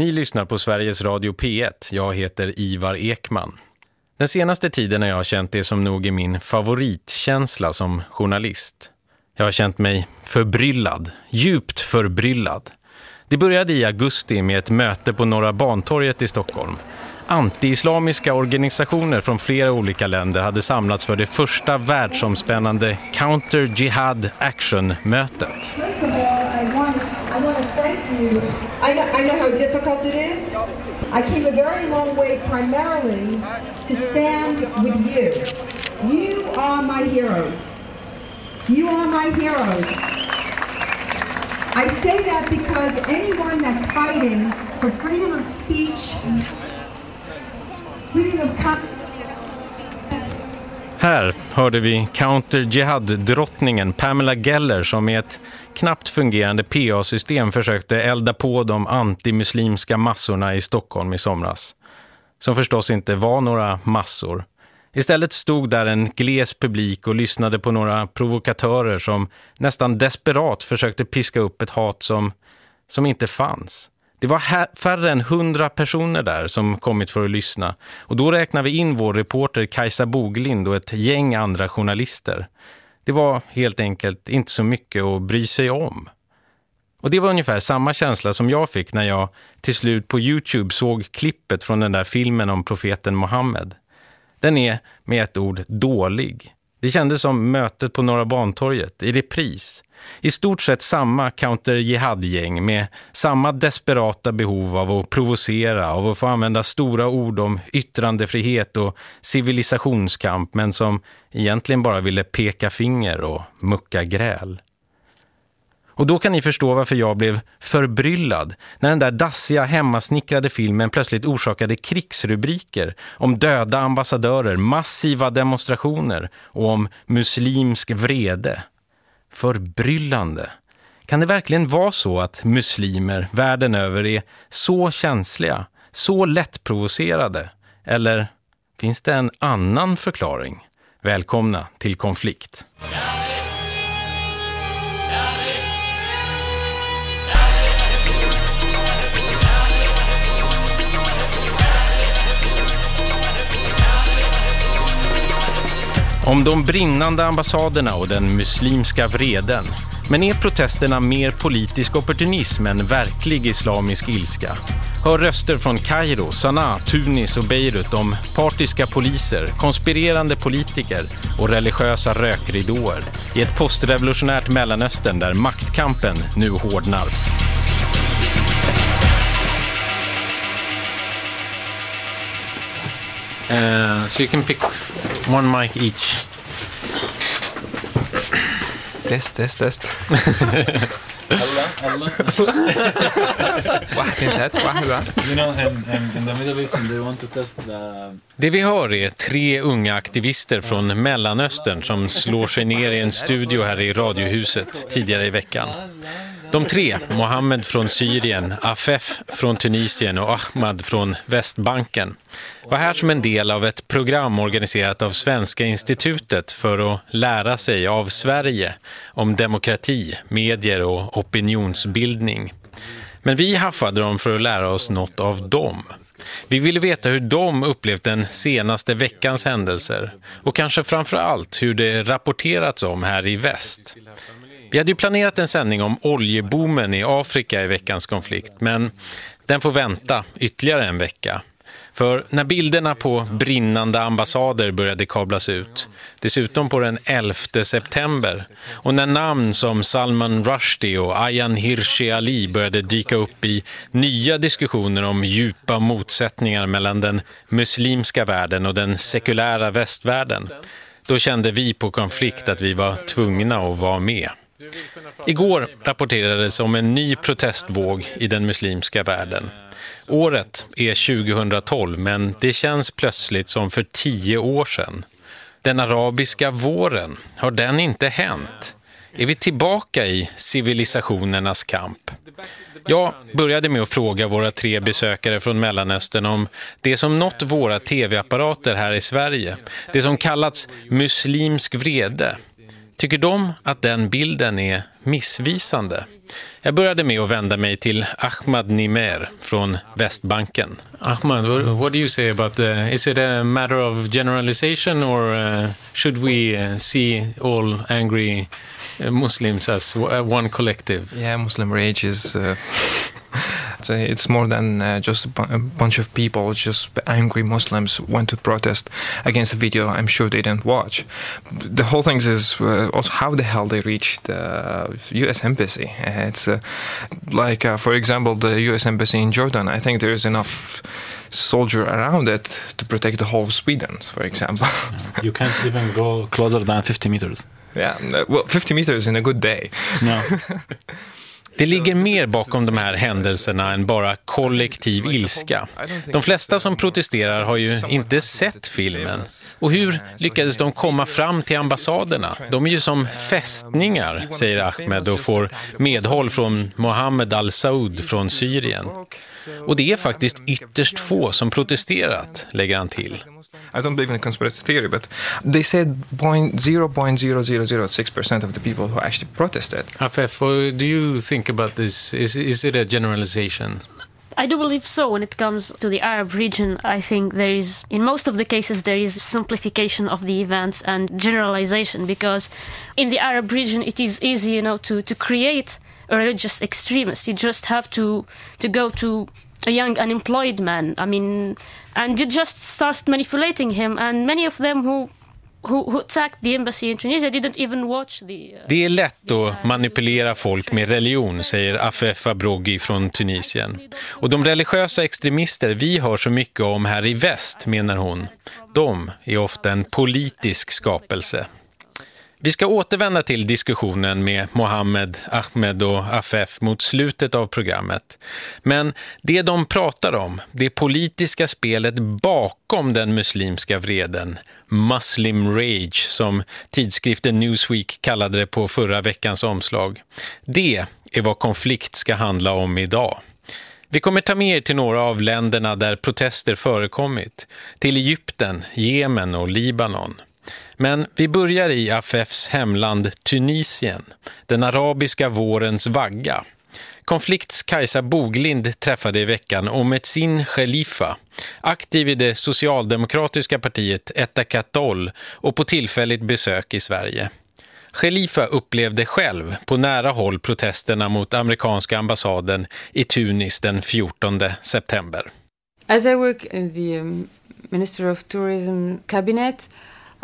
Ni lyssnar på Sveriges Radio P1. Jag heter Ivar Ekman. Den senaste tiden har jag känt det som nog är min favoritkänsla som journalist. Jag har känt mig förbryllad, djupt förbryllad. Det började i augusti med ett möte på Norra Bantorget i Stockholm. Anti-islamiska organisationer från flera olika länder hade samlats för det första världsomspännande Counter Jihad Action-mötet. Difficult it is. I came a very long way primarily to stand with you. You are my heroes. You are my heroes. I say that because anyone that's fighting for freedom of speech, freedom of conscience, Här hörde vi Counter Jihad-drottningen Pamela Geller som med ett knappt fungerande PA-system försökte elda på de antimuslimska massorna i Stockholm i somras. Som förstås inte var några massor. Istället stod där en gles publik och lyssnade på några provokatörer som nästan desperat försökte piska upp ett hat som, som inte fanns. Det var här, färre än hundra personer där som kommit för att lyssna. Och då räknar vi in vår reporter Kajsa Boglind och ett gäng andra journalister. Det var helt enkelt inte så mycket att bry sig om. Och det var ungefär samma känsla som jag fick när jag till slut på Youtube såg klippet från den där filmen om profeten Mohammed. Den är med ett ord dålig. Det kändes som mötet på Norra Bantorget i repris. I stort sett samma counter-jihad-gäng med samma desperata behov av att provocera, av att få använda stora ord om yttrandefrihet och civilisationskamp men som egentligen bara ville peka finger och mucka gräl. Och då kan ni förstå varför jag blev förbryllad när den där dassiga hemmasnickrade filmen plötsligt orsakade krigsrubriker om döda ambassadörer, massiva demonstrationer och om muslimsk vrede. Förbryllande. Kan det verkligen vara så att muslimer världen över är så känsliga, så lättprovocerade? Eller finns det en annan förklaring? Välkomna till konflikt. Om de brinnande ambassaderna och den muslimska vreden. Men är protesterna mer politisk opportunism än verklig islamisk ilska? Hör röster från Kairo, Sanaa, Tunis och Beirut om partiska poliser, konspirerande politiker och religiösa rökridåer i ett postrevolutionärt Mellanöstern där maktkampen nu hårdnar. Uh, so you can pick one mic each. Test, test, test. Det vi hör är tre unga aktivister från Mellanöstern som slår sig ner i en studio här i Radiohuset tidigare i veckan. De tre, Mohammed från Syrien, Afef från Tunisien och Ahmad från Västbanken, var här som en del av ett program organiserat av Svenska institutet för att lära sig av Sverige om demokrati, medier och opinionsbildning. Men vi haffade dem för att lära oss något av dem. Vi ville veta hur de upplevt den senaste veckans händelser och kanske framför allt hur det rapporterats om här i väst. Vi hade ju planerat en sändning om oljeboomen i Afrika i veckans konflikt, men den får vänta ytterligare en vecka. För när bilderna på brinnande ambassader började kablas ut, dessutom på den 11 september, och när namn som Salman Rushdie och Ayan Hirsi Ali började dyka upp i nya diskussioner om djupa motsättningar mellan den muslimska världen och den sekulära västvärlden, då kände vi på konflikt att vi var tvungna att vara med. Igår rapporterades om en ny protestvåg i den muslimska världen. Året är 2012 men det känns plötsligt som för tio år sedan. Den arabiska våren, har den inte hänt? Är vi tillbaka i civilisationernas kamp? Jag började med att fråga våra tre besökare från Mellanöstern om det som nått våra tv-apparater här i Sverige. Det som kallats muslimsk vrede. Tycker de att den bilden är missvisande? Jag började med att vända mig till Ahmad Nimer från Västbanken. Ahmad, what, do you say about the, is it a matter of generalization or uh, should we uh, see all angry uh, Muslims as one collective? Yeah, Muslim rage is... Uh... It's more than uh, just a bunch of people, just angry Muslims went to protest against a video I'm sure they didn't watch. The whole thing is uh, also how the hell they reached the US Embassy. It's uh, like, uh, for example, the US Embassy in Jordan. I think there is enough soldier around it to protect the whole of Sweden, for example. you can't even go closer than 50 meters. Yeah, well, 50 meters in a good day. No. Det ligger mer bakom de här händelserna än bara kollektiv ilska. De flesta som protesterar har ju inte sett filmen. Och hur lyckades de komma fram till ambassaderna? De är ju som fästningar, säger Ahmed och får medhåll från Mohammed al-Saud från Syrien. Och det är faktiskt ytterst få som protesterat, lägger han till. I don't believe in a conspiracy theory, but they said 0.0006% of the people who actually protested. Afef, do you think about this? Is, is it a generalization? I do believe so when it comes to the Arab region. I think there is, in most of the cases, there is simplification of the events and generalization because in the Arab region it is easy, you know, to, to create a religious extremist. You just have to, to go to a young unemployed man. I mean, and you just start manipulating him. And many of them who uh, det är lätt att manipulera folk med religion, säger Afef Abroghi från Tunisien. Och de religiösa extremister vi hör så mycket om här i väst, menar hon, de är ofta en politisk skapelse. Vi ska återvända till diskussionen med Mohammed, Ahmed och Afef mot slutet av programmet. Men det de pratar om, det politiska spelet bakom den muslimska vreden, Muslim Rage som tidskriften Newsweek kallade det på förra veckans omslag. Det är vad konflikt ska handla om idag. Vi kommer ta med er till några av länderna där protester förekommit. Till Egypten, Jemen och Libanon. Men vi börjar i Afefs hemland Tunisien, den arabiska vårens vagga. Konflikts Kajsa Boglind träffade i veckan Ometsin Khalifa, aktiv i det socialdemokratiska partiet Etakatol och på tillfälligt besök i Sverige. Khalifa upplevde själv på nära håll protesterna mot amerikanska ambassaden i Tunis den 14 september. As I work in the um, Minister of Tourism cabinet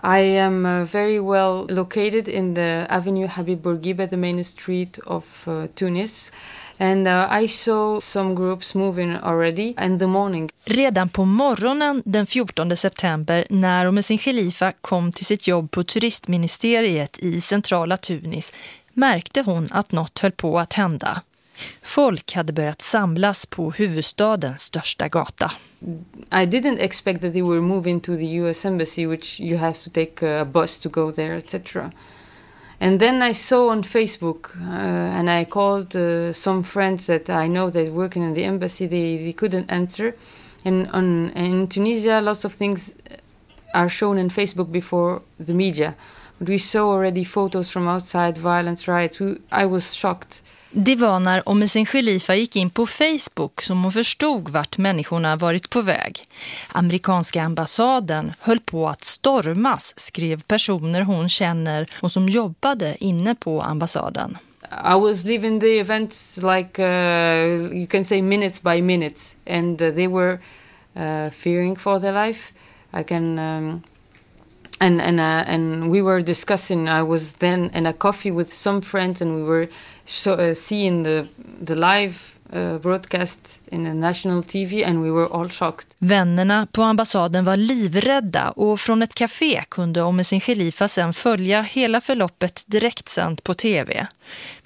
i am uh, very well located in the Avenue Habib Bourguiba, the main street of uh, Tunis. And uh, I saw some groups moving already in the morning. Redan på morgonen den 14 september när med sin Khalifa kom till sitt jobb på turistministeriet i centrala Tunis märkte hon att något höll på att hända. Folk hade börjat samlas på huvudstadens största gata. I didn't expect that they were moving to the US embassy which you have to take a bus to go there etc. And then I saw on Facebook uh, and I called uh, some friends that I know that working in the embassy they, they couldn't answer and on and in Tunisia lots of things are shown on Facebook before the media. But we saw already photos from outside violence riots. I was shocked. Det var när Omisin Khalifa gick in på Facebook som hon förstod vart människorna varit på väg. Amerikanska ambassaden höll på att stormas, skrev personer hon känner och som jobbade inne på ambassaden. I was living the events like uh, you can say minutes by minutes and uh, they were uh, fearing for their life. I can um, and and uh, and we were discussing. I was then in a coffee with some friends, and we were so, uh, seeing the the live uh, broadcast in the national TV and we were all shocked. Vännerna på ambassaden var livrädda och från ett café kunde Omesin Khalifa sen följa hela förloppet direktsänt på tv.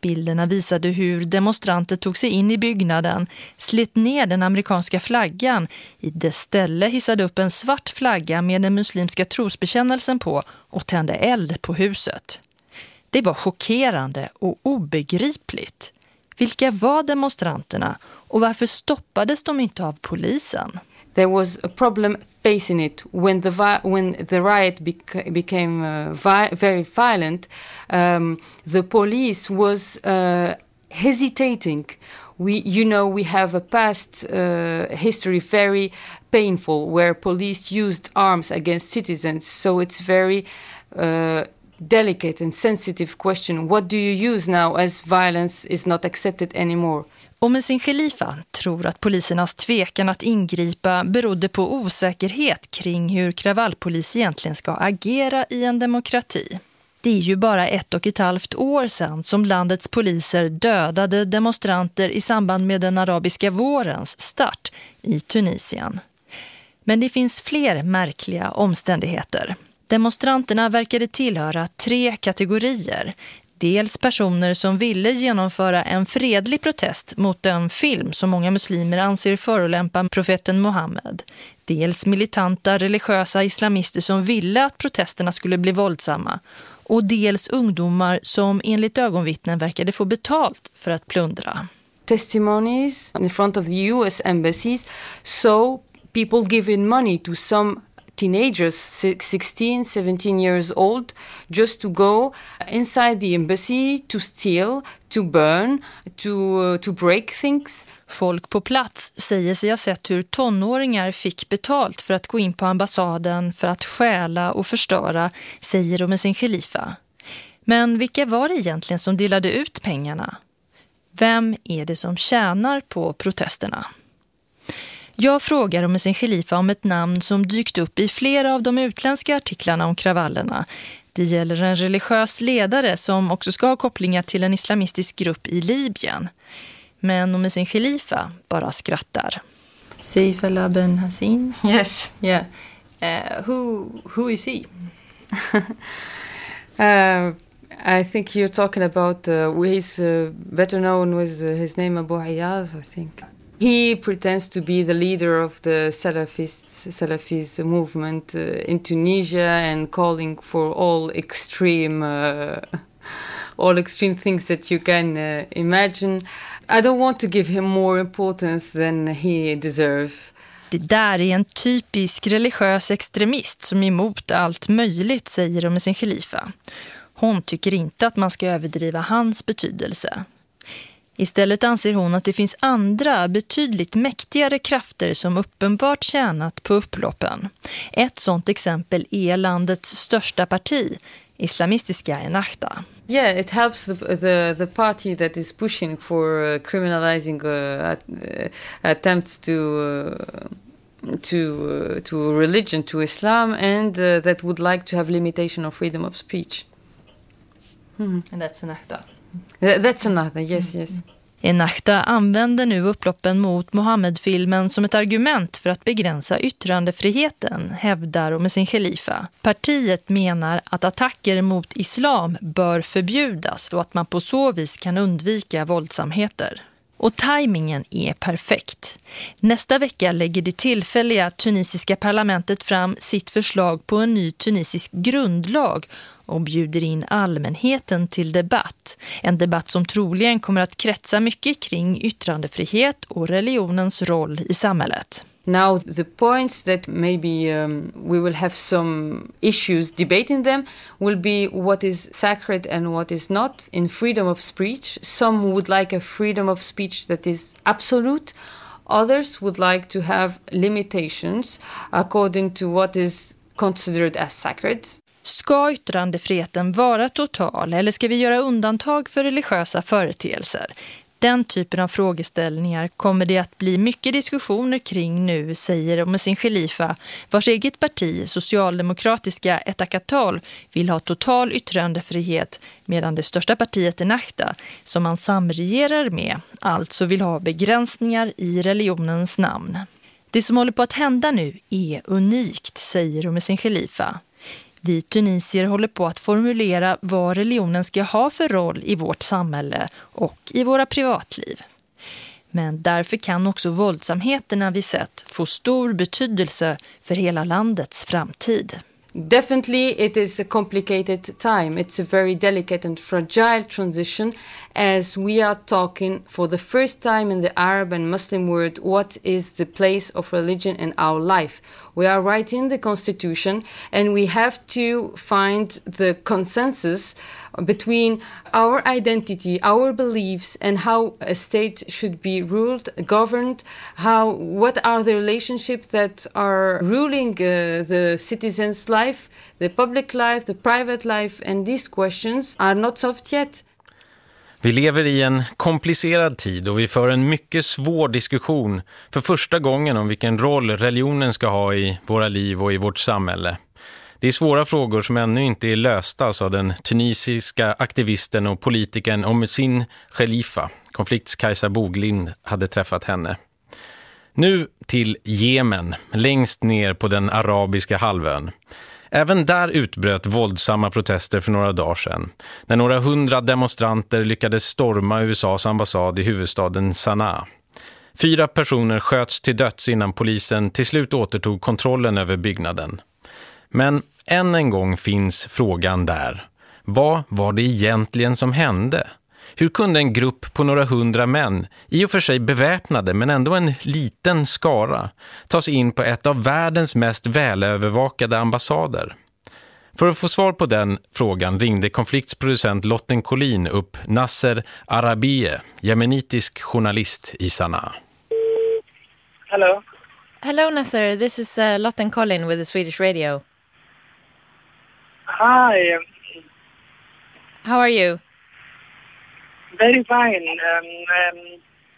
Bilderna visade hur demonstranter tog sig in i byggnaden, slit ner den amerikanska flaggan, i dess ställe hissade upp en svart flagga med den muslimska trosbekännelsen på och tände eld på huset. Det var chockerande och obegripligt. Vilka var demonstranterna och varför stoppades de inte av polisen? There was a problem facing it when the when the riot beca became uh, vi very violent. Um, the police was uh, hesitating. We, you know, we have a past uh, history very painful where police used arms against citizens. So it's very uh, delicate and sensitive question. What do you use now as violence is not accepted anymore? Och med sin Khalifa tror att polisernas tvekan att ingripa berodde på osäkerhet kring hur kravallpolis egentligen ska agera i en demokrati. Det är ju bara ett och ett halvt år sedan som landets poliser dödade demonstranter i samband med den arabiska vårens start i Tunisien. Men det finns fler märkliga omständigheter. Demonstranterna verkade tillhöra tre kategorier. Dels personer som ville genomföra en fredlig protest mot en film som många muslimer anser förolämpa profeten Mohammed. Dels militanta religiösa islamister som ville att protesterna skulle bli våldsamma. Och dels ungdomar som enligt ögonvittnen verkade få betalt för att plundra. Testimonies in front of the US embassies saw people giving money to some teenagers 16 17 years old just to go inside the embassy to steal to burn to uh, to break things Folk på plats säger sig ha sett hur tonåringar fick betalt för att gå in på ambassaden för att stjäla och förstöra, säger de med sin khalifa. Men vilka var det egentligen som delade ut pengarna? Vem är det som tjänar på protesterna? Jag frågar om sin khalifa om ett namn som dykt upp i flera av de utländska artiklarna om kravallerna. Det gäller en religiös ledare som också ska ha kopplingar till en islamistisk grupp i Libyen. Men om sin khalifa bara skrattar. Saif al-Aben Hassin? Yes. Yeah. Uh, who, who is he? uh, I think you're talking about, uh, he's uh, better known with uh, his name Abu Ayaz, I think. He pretends to be the leader of the Salafists, Salafist movement uh, in Tunisia and calling for all extreme, uh, all extreme things that you can uh, imagine. I don't want to give him more importance than he deserves. Det där är en typisk religiös extremist som är emot allt möjligt, säger de med sin khalifa. Hon tycker inte att man ska överdriva hans betydelse. Istället anser hon att det finns andra betydligt mäktigare krafter som uppenbart tjänat på upploppen. Ett sånt exempel är landets största parti, islamistiska Ennahda. Yeah, it helps the, the, the party that is pushing for uh, criminalizing uh, uh, attempts to uh, to uh, to religion, to Islam, and uh, that would like to have limitation of freedom of speech. Mm. And that's Ennahda. That's another, yes, yes. Enakta använder nu upploppen mot Mohammed-filmen som ett argument för att begränsa yttrandefriheten, hävdar med sin khalifa. Partiet menar att attacker mot islam bör förbjudas och att man på så vis kan undvika våldsamheter. Och tajmingen är perfekt. Nästa vecka lägger det tillfälliga tunisiska parlamentet fram sitt förslag på en ny tunisisk grundlag och bjuder in allmänheten till debatt. En debatt som troligen kommer att kretsa mycket kring yttrandefrihet och religionens roll i samhället. Now the points that maybe um, we will have some issues debating them will be what is sacred and what is not in freedom of speech. Some would like a freedom of speech that is absolute. Others would like to have limitations according to what is considered as sacred. Ska yttrandefriheten vara total eller ska vi göra undantag för religiösa företeelser? Den typen av frågeställningar kommer det att bli mycket diskussioner kring nu, säger med sin khalifa, vars eget parti, Socialdemokratiska Etakatal, vill ha total yttrandefrihet, medan det största partiet Ennahda, som man samregerar med, alltså vill ha begränsningar i religionens namn. Det som håller på att hända nu är unikt, säger med sin khalifa. Vi tunisier håller på att formulera vad religionen ska ha för roll i vårt samhälle och i våra privatliv. Men därför kan också våldsamheterna vi sett få stor betydelse för hela landets framtid. Definitely, it is a complicated time. It's a very delicate and fragile transition as we are talking for the first time in the Arab and Muslim world what is the place of religion in our life. We are writing the constitution and we have to find the consensus between our identity, our beliefs, and how a state should be ruled, governed. How, what are the relationships that are ruling uh, the citizens' life, the public life, the private life, and these questions are not solved yet. Vi lever i en komplicerad tid och vi för en mycket svår diskussion för första gången om vilken roll religionen ska ha i våra liv och i vårt samhälle. Det är svåra frågor som ännu inte är lösta, sa den tunisiska aktivisten och politikern om sin Khalifa. Konfliktskajsa Boglind hade träffat henne. Nu till Jemen, längst ner på den arabiska halvön. Även där utbröt våldsamma protester för några dagar sedan när några hundra demonstranter lyckades storma USAs ambassad i huvudstaden Sanaa. Fyra personer sköts till döds innan polisen till slut återtog kontrollen över byggnaden. Men än en gång finns frågan där. Vad var det egentligen som hände? Hur kunde en grupp på några hundra män, i och för sig beväpnade men ändå en liten skara, ta sig in på ett av världens mest välövervakade ambassader? För att få svar på den frågan ringde konfliktsproducent Lotten Collin upp Nasser Arabie, jemenitisk journalist i Sanaa. Hello. Hello, Nasser. This is uh, Lotten Collin with the Swedish radio. Hi. How are you? Very fine. Um, um,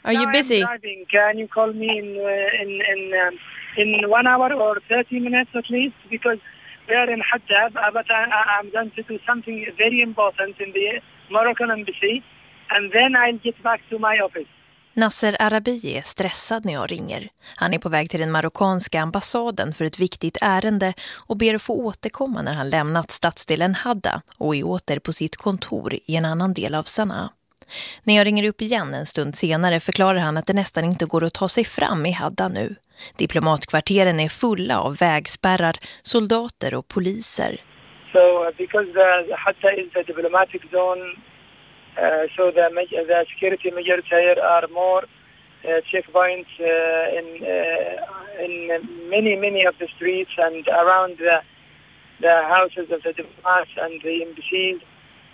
Are you busy? Driving. Can you call me in uh, in in um, in one hour or thirty minutes at least? Because we are in Hajjab, uh, but I, I- I'm going to do something very important in the Moroccan embassy, and then I'll get back to my office. Nasser Arabi är stressad när jag ringer. Han är på väg till den marockanska ambassaden för ett viktigt ärende och ber att få återkomma när han lämnat stadsdelen Hadda och är åter på sitt kontor i en annan del av Sanaa. När jag ringer upp igen en stund senare förklarar han att det nästan inte går att ta sig fram i Hadda nu. Diplomatkvarteren är fulla av vägspärrar, soldater och poliser. So uh, because the, Hadda is a diplomatic zone, uh, so the the security measures here are more eh, uh, checkpoints uh, eh, in uh, in many many of the streets and around the the houses of the diplomats and the embassies.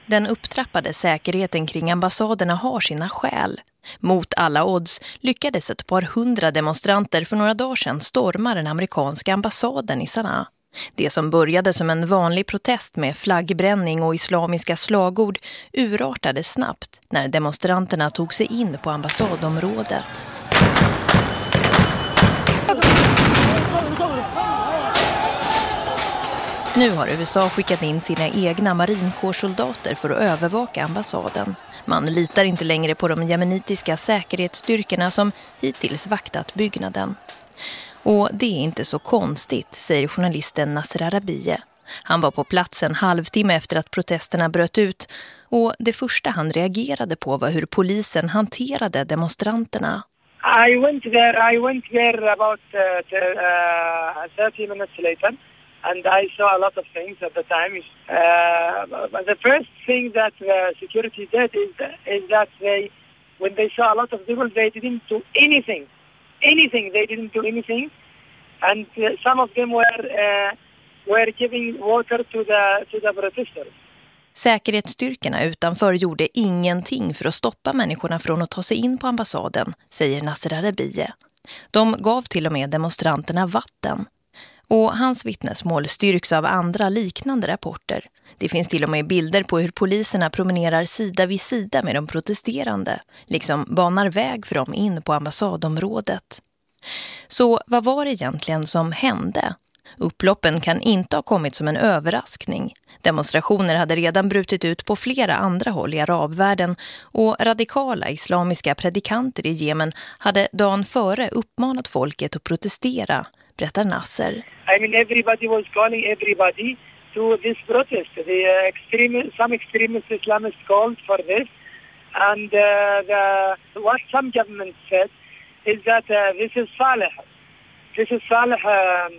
Den upptrappade säkerheten kring ambassaderna har sina skäl. Mot alla odds lyckades ett par hundra demonstranter för några dagar sedan storma den amerikanska ambassaden i Sanaa. Det som började som en vanlig protest med flaggbränning och islamiska slagord urartade snabbt när demonstranterna tog sig in på ambassadområdet. Nu har USA skickat in sina egna marinkårssoldater för att övervaka ambassaden. Man litar inte längre på de jemenitiska säkerhetsstyrkorna som hittills vaktat byggnaden. Och det är inte så konstigt, säger journalisten Nasser Arabie. Han var på plats en halvtimme efter att protesterna bröt ut och det första han reagerade på var hur polisen hanterade demonstranterna. I went there. I went there about uh, uh, 30 minutes later, and I saw a lot of things at the time. Uh, but the first thing that the security did is, is that they, when they saw a lot of people, they didn't do anything. Anything. They didn't do anything, and uh, some of them were uh, were giving water to the to the protesters. Säkerhetsstyrkorna utanför gjorde ingenting för att stoppa människorna från att ta sig in på ambassaden, säger Nasser Arabie. De gav till och med demonstranterna vatten. Och hans vittnesmål styrks av andra liknande rapporter. Det finns till och med bilder på hur poliserna promenerar sida vid sida med de protesterande, liksom banar väg för dem in på ambassadområdet. Så vad var det egentligen som hände? Upploppen kan inte ha kommit som en överraskning. Demonstrationer hade redan brutit ut på flera andra håll i arabvärlden och radikala islamiska predikanter i Jemen hade dagen före uppmanat folket att protestera, berättar Nasser. I mean, everybody was calling everybody to this protest. The uh, extreme, some extremist Islamists called for this, and uh, the, what some government said is that uh, this is Saleh. This is Saleh um,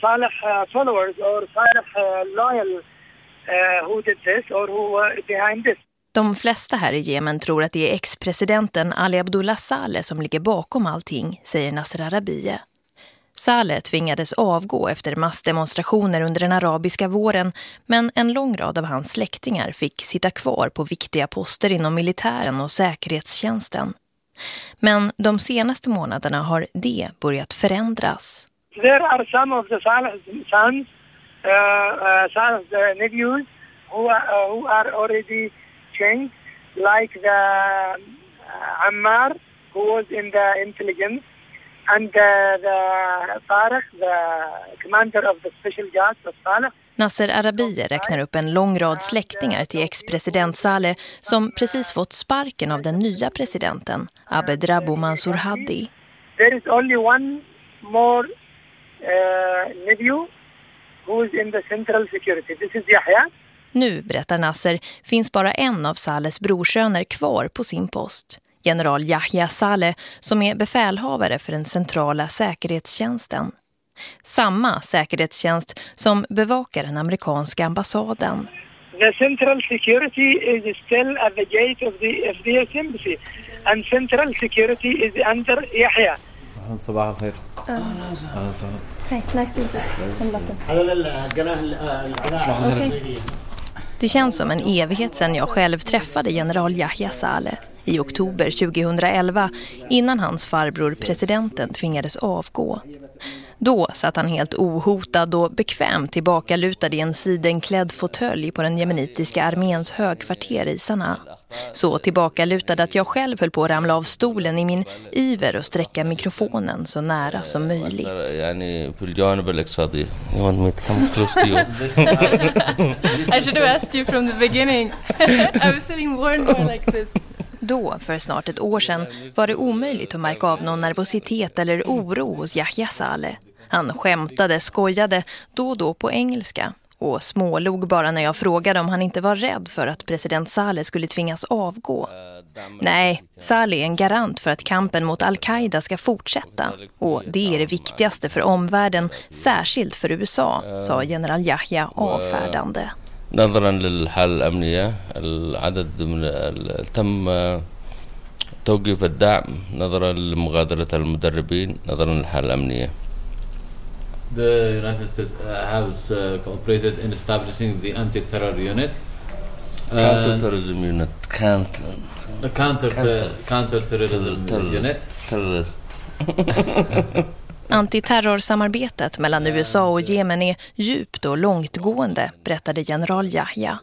Saleh uh, followers or Saleh uh, loyal uh, who did this or who were behind this. De flesta här i Jemen tror att det är ex-presidenten Ali Abdullah Saleh som ligger bakom allting, säger Nasser Arabiye. Saleh tvingades avgå efter massdemonstrationer under den arabiska våren men en lång rad av hans släktingar fick sitta kvar på viktiga poster inom militären och säkerhetstjänsten. Men de senaste månaderna har det börjat förändras. There are some of the Saleh's sons, uh, uh, Saleh's uh, nephews who are, uh, who are already changed, like the uh, Ammar who was in the intelligence and uh, the Farah, the commander of the special guards of Saleh. Nasser Arabiye räknar upp en lång rad släktingar till ex-president Saleh som precis fått sparken av den nya presidenten, Abed Rabo Mansour Hadi. There is only one more uh, nephew who is in the central security. This is Yahya. Nu, berättar Nasser, finns bara en av Salehs brorsöner kvar på sin post General Yahya Saleh som är befälhavare för den centrala säkerhetstjänsten. Samma säkerhetstjänst som bevakar den amerikanska ambassaden. The central security is still at the gate of the FDS embassy and central security is under Yahya. صباح الخير Hey, nice to meet you. Det känns som en evighet sedan jag själv träffade general Yahya Saleh i oktober 2011 innan hans farbror presidenten tvingades avgå. Då satt han helt ohotad och bekvämt tillbakalutad i en sidenklädd fåtölj på den jemenitiska arméns högkvarter i Sanaa. Så tillbakalutad att jag själv höll på att ramla av stolen i min iver och sträcka mikrofonen så nära som möjligt. I should have asked you from the beginning. I was sitting more and more like this. Då, för snart ett år sedan, var det omöjligt att märka av någon nervositet eller oro hos Yahya Saleh. Han skämtade, skojade, då och då på engelska och smålog bara när jag frågade om han inte var rädd för att president Saleh skulle tvingas avgå. Nej, Saleh är en garant för att kampen mot Al-Qaida ska fortsätta och det är det viktigaste för omvärlden, särskilt för USA, sa general Yahya avfärdande. نظرا للحالة الأمنية العدد من تم توقيف الدعم نظرا لمغادرة المدربين نظرا للحالة الأمنية The United States uh, has uh, cooperated in establishing the anti-terror unit. Counter-terrorism unit. The counter counter-terrorism unit. Terrorist. Antiterrorsamarbetet mellan USA och Jemen är djupt och långtgående, berättade general Yahya.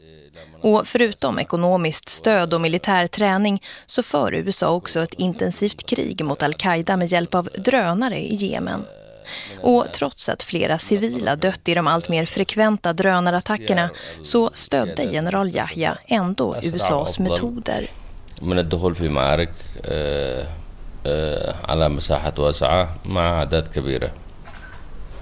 Och förutom ekonomiskt stöd och militär träning så för USA också ett intensivt krig mot Al-Qaida med hjälp av drönare i Jemen. Och trots att flera civila dött i de allt mer frekventa drönarattackerna så stödde general Yahya ändå USAs metoder. على مساحات واسعة مع أعداد كبيرة.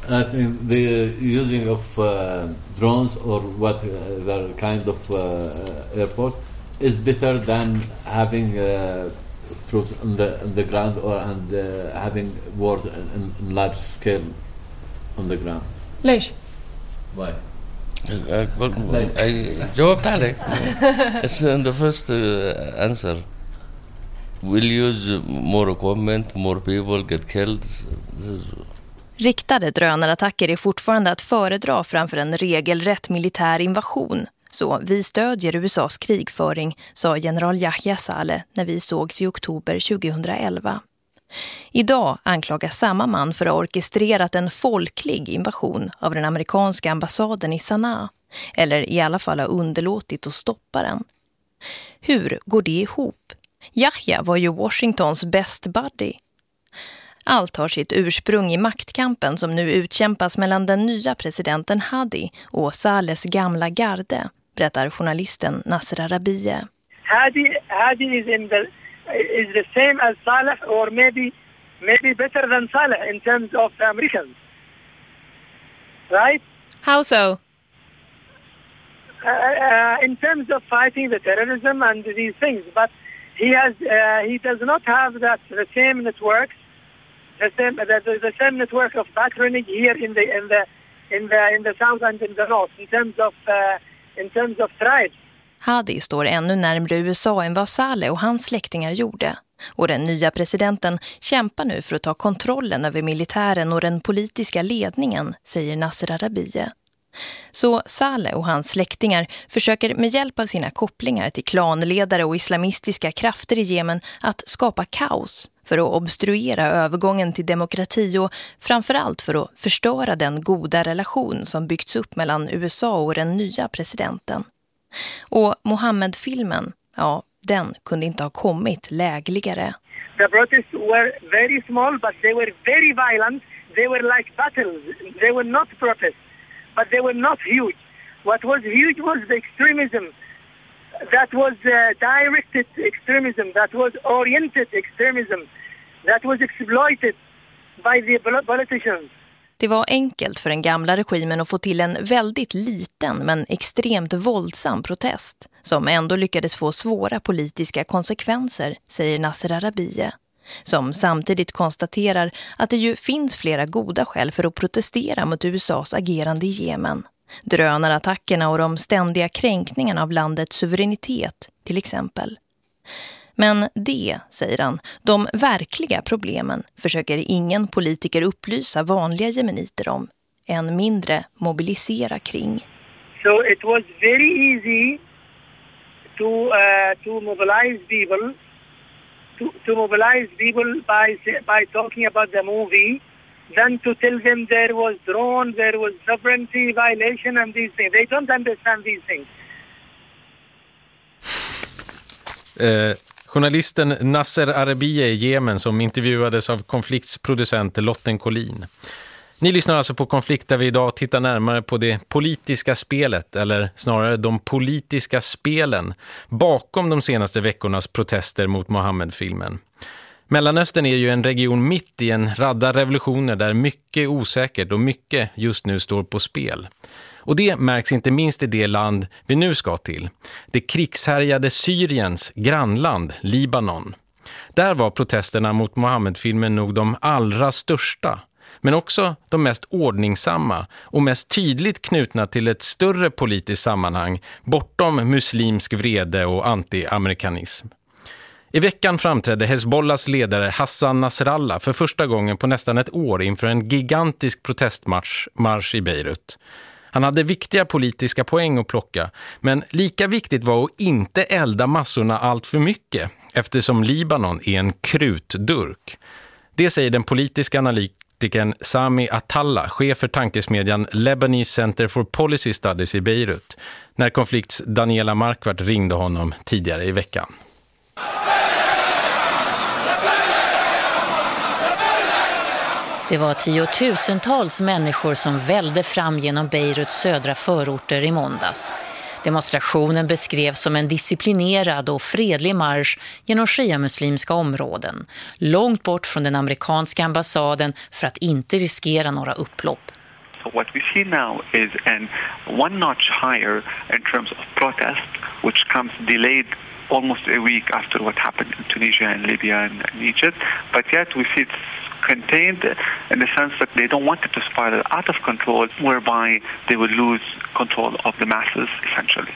I think the using of uh, drones or what uh, kind of uh, air force is better than having uh, troops on the on the ground or and uh, having wars in, in large scale on the ground. ليش؟ Why? جاوبت عليك. It's in the first answer. We'll use more equipment, more people get killed. Riktade drönarattacker är fortfarande att föredra framför en regelrätt militär invasion. Så vi stödjer USAs krigföring, sa general Yahya Saleh när vi sågs i oktober 2011. Idag anklagas samma man för att ha orkestrerat en folklig invasion av den amerikanska ambassaden i Sanaa. Eller i alla fall ha underlåtit att stoppa den. Hur går det ihop? Yahya var ju Washingtons best buddy. Allt har sitt ursprung i maktkampen som nu utkämpas mellan den nya presidenten Hadi och Salehs gamla garde, berättar journalisten Nasser Arabiye. Hadi, Hadi is, in the, is the same as Saleh or maybe, maybe better than Saleh in terms of the Americans. Right? How so? Uh, uh, in terms of fighting the terrorism and these things, but he has uh, he does not have that the same networks, the same the, the, the same network of patronage here in the in the in the in the south and in the north in terms of uh, in terms of tribes. Hadi står ännu närmare USA än vad Saleh och hans släktingar gjorde. Och den nya presidenten kämpar nu för att ta kontrollen över militären och den politiska ledningen, säger Nasser Arabie. Så Saleh och hans släktingar försöker med hjälp av sina kopplingar till klanledare och islamistiska krafter i Jemen att skapa kaos för att obstruera övergången till demokrati och framförallt för att förstöra den goda relation som byggts upp mellan USA och den nya presidenten. Och Mohammed-filmen, ja, den kunde inte ha kommit lägligare. The protests were very small but they were very violent. They were like battles. They were not protests but they were not huge. What was huge was the extremism. That was uh, directed extremism. That was oriented extremism. That was exploited by the politicians. Det var enkelt för den gamla regimen att få till en väldigt liten men extremt våldsam protest som ändå lyckades få svåra politiska konsekvenser, säger Nasser Arabiye som samtidigt konstaterar att det ju finns flera goda skäl för att protestera mot USAs agerande i Jemen. Drönarattackerna och de ständiga kränkningarna av landets suveränitet till exempel. Men det, säger han, de verkliga problemen försöker ingen politiker upplysa vanliga jemeniter om, än mindre mobilisera kring. So it was very easy to, uh, to mobilize people to, to mobilize people by by talking about the movie than to tell them there was drone, there was sovereignty violation and these things. They don't understand these things. Eh, journalisten Nasser Arabiye i Jemen som intervjuades av konfliktsproducent Lotten Collin. Ni lyssnar alltså på Konflikt där vi idag tittar närmare på det politiska spelet, eller snarare de politiska spelen, bakom de senaste veckornas protester mot Mohammed-filmen. Mellanöstern är ju en region mitt i en radda revolutioner där mycket är osäkert och mycket just nu står på spel. Och det märks inte minst i det land vi nu ska till. Det krigshärjade Syriens grannland, Libanon. Där var protesterna mot Mohammed-filmen nog de allra största men också de mest ordningsamma och mest tydligt knutna till ett större politiskt sammanhang bortom muslimsk vrede och anti-amerikanism. I veckan framträdde Hezbollahs ledare Hassan Nasrallah för första gången på nästan ett år inför en gigantisk protestmarsch i Beirut. Han hade viktiga politiska poäng att plocka, men lika viktigt var att inte elda massorna allt för mycket eftersom Libanon är en krutdurk. Det säger den politiska analytikern politikern Sami Atalla, chef för tankesmedjan Lebanese Center for Policy Studies i Beirut, när konflikts Daniela Markvart ringde honom tidigare i veckan. Det var tiotusentals människor som välde fram genom Beiruts södra förorter i måndags. Demonstrationen beskrevs som en disciplinerad och fredlig marsch genom shia-muslimska områden, långt bort från den amerikanska ambassaden för att inte riskera några upplopp. What we see now is an one notch higher in terms of protest, which comes delayed almost a week after what happened in Tunisia and Libya and, and Egypt. But yet we see it's contained in the sense that they don't want it to spiral out of control whereby they will lose control of the masses essentially.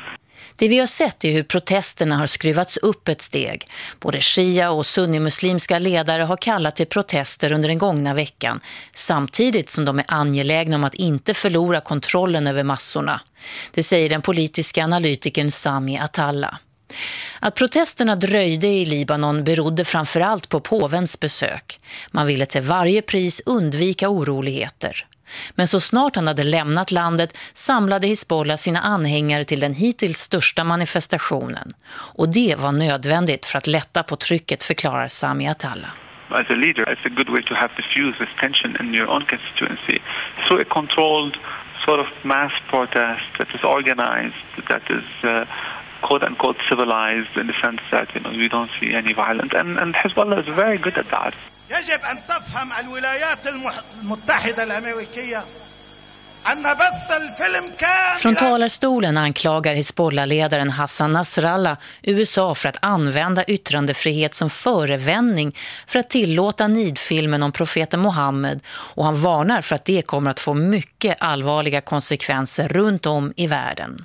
Det vi har sett är hur protesterna har skruvats upp ett steg. Både shia och sunnimuslimska ledare har kallat till protester under den gångna veckan samtidigt som de är angelägna om att inte förlora kontrollen över massorna. Det säger den politiska analytikern Sami Atalla. Att protesterna dröjde i Libanon berodde framförallt på påvens besök. Man ville till varje pris undvika oroligheter. Men så snart han hade lämnat landet samlade Hisbollah sina anhängare till den hittills största manifestationen. Och det var nödvändigt för att lätta på trycket, förklarar Sami Atalla. As a leader, it's a good way to have diffuse this tension in your own constituency. So a controlled sort of mass protest that is organized, that is uh, quote unquote civilized in the sense that you know we don't see any violence and, and Hezbollah is very good at that. يجب أن تفهم الولايات المتحدة الأمريكية Från talarstolen anklagar Hezbollah-ledaren Hassan Nasrallah USA för att använda yttrandefrihet som förevändning för att tillåta nidfilmen om profeten Mohammed och han varnar för att det kommer att få mycket allvarliga konsekvenser runt om i världen.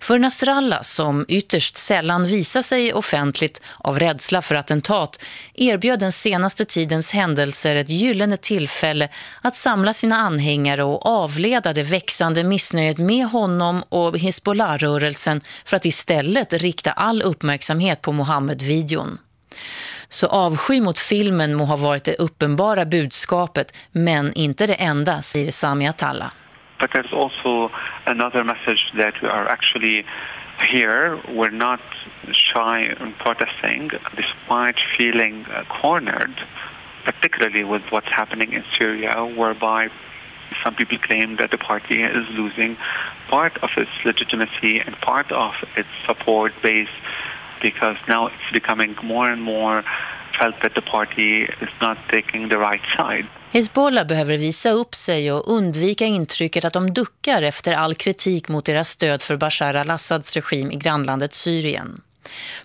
För Nasrallah, som ytterst sällan visar sig offentligt av rädsla för attentat, erbjöd den senaste tidens händelser ett gyllene tillfälle att samla sina anhängare och avleda det växande missnöjet med honom och Hezbollah-rörelsen för att istället rikta all uppmärksamhet på Mohammed-videon. Så avsky mot filmen må ha varit det uppenbara budskapet, men inte det enda, säger Sami Atalla. But there's also another message that we are actually here. We're not shy in protesting, despite feeling uh, cornered, particularly with what's happening in Syria, whereby some people claim that the party is losing part of its legitimacy and part of its support base because now it's becoming more and more felt that the party is not taking the right side. Hezbollah behöver visa upp sig och undvika intrycket att de duckar efter all kritik mot deras stöd för Bashar al-Assads regim i grannlandet Syrien.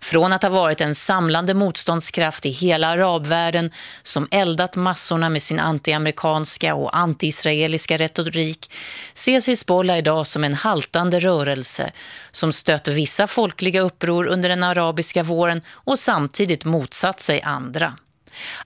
Från att ha varit en samlande motståndskraft i hela arabvärlden som eldat massorna med sin antiamerikanska och antiisraeliska retorik ses Hezbollah idag som en haltande rörelse som stött vissa folkliga uppror under den arabiska våren och samtidigt motsatt sig andra.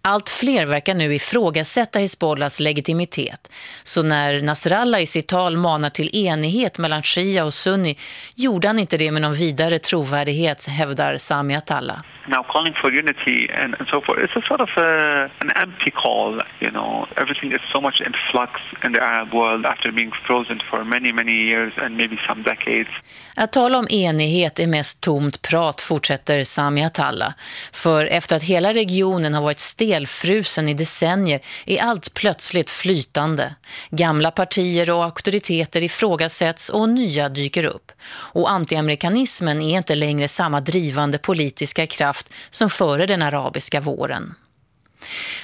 Allt fler verkar nu ifrågasätta Hezbollahs legitimitet. Så när Nasrallah i sitt tal manar till enighet mellan Shia och Sunni gjorde han inte det med någon vidare trovärdighet, hävdar Sami Atalla. now calling for unity and, and so forth. It's a sort of a, an empty call, you know. Everything is so much in flux in the Arab world after being frozen for many, many years and maybe some decades. Att tala om enighet är mest tomt prat, fortsätter Sami Atalla. För efter att hela regionen har varit stelfrusen i decennier är allt plötsligt flytande. Gamla partier och auktoriteter ifrågasätts och nya dyker upp. Och antiamerikanismen är inte längre samma drivande politiska kraft som före den arabiska våren.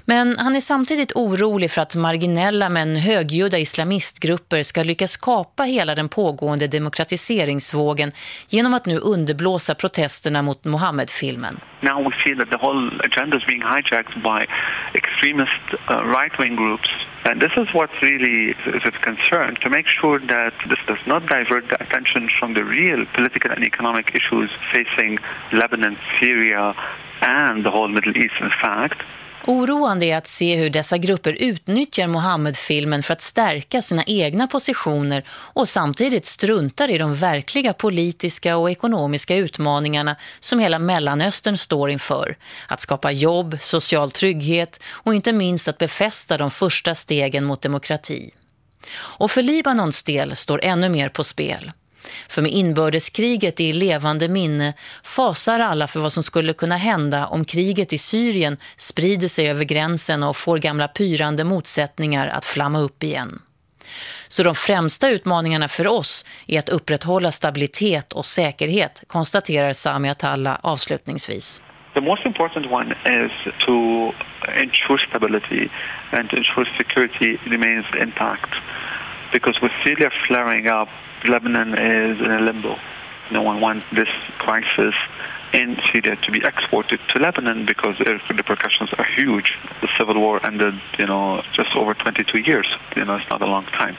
Men han är samtidigt orolig för att marginella men högljudda islamistgrupper ska lyckas skapa hela den pågående demokratiseringsvågen genom att nu underblåsa protesterna mot Mohammed-filmen. Now we see that the whole agenda is being hijacked by extremist uh, right-wing groups And this is what really is of concern to make sure that this does not divert the attention from the real political and economic issues facing Lebanon, Syria, and the whole Middle East, in fact. Oroande är att se hur dessa grupper utnyttjar Mohammed-filmen för att stärka sina egna positioner och samtidigt struntar i de verkliga politiska och ekonomiska utmaningarna som hela Mellanöstern står inför. Att skapa jobb, social trygghet och inte minst att befästa de första stegen mot demokrati. Och för Libanons del står ännu mer på spel. För med inbördeskriget i levande minne fasar alla för vad som skulle kunna hända om kriget i Syrien sprider sig över gränsen och får gamla pyrande motsättningar att flamma upp igen. Så de främsta utmaningarna för oss är att upprätthålla stabilitet och säkerhet, konstaterar Sami Atalla avslutningsvis. The most important one is to ensure stability and to ensure security remains intact. Because with Syria flaring up Lebanon is in a limbo. No one wants this crisis in Syria to be exported to Lebanon because the repercussions are huge. The civil war ended, you know, just over 22 years. You know, it's not a long time.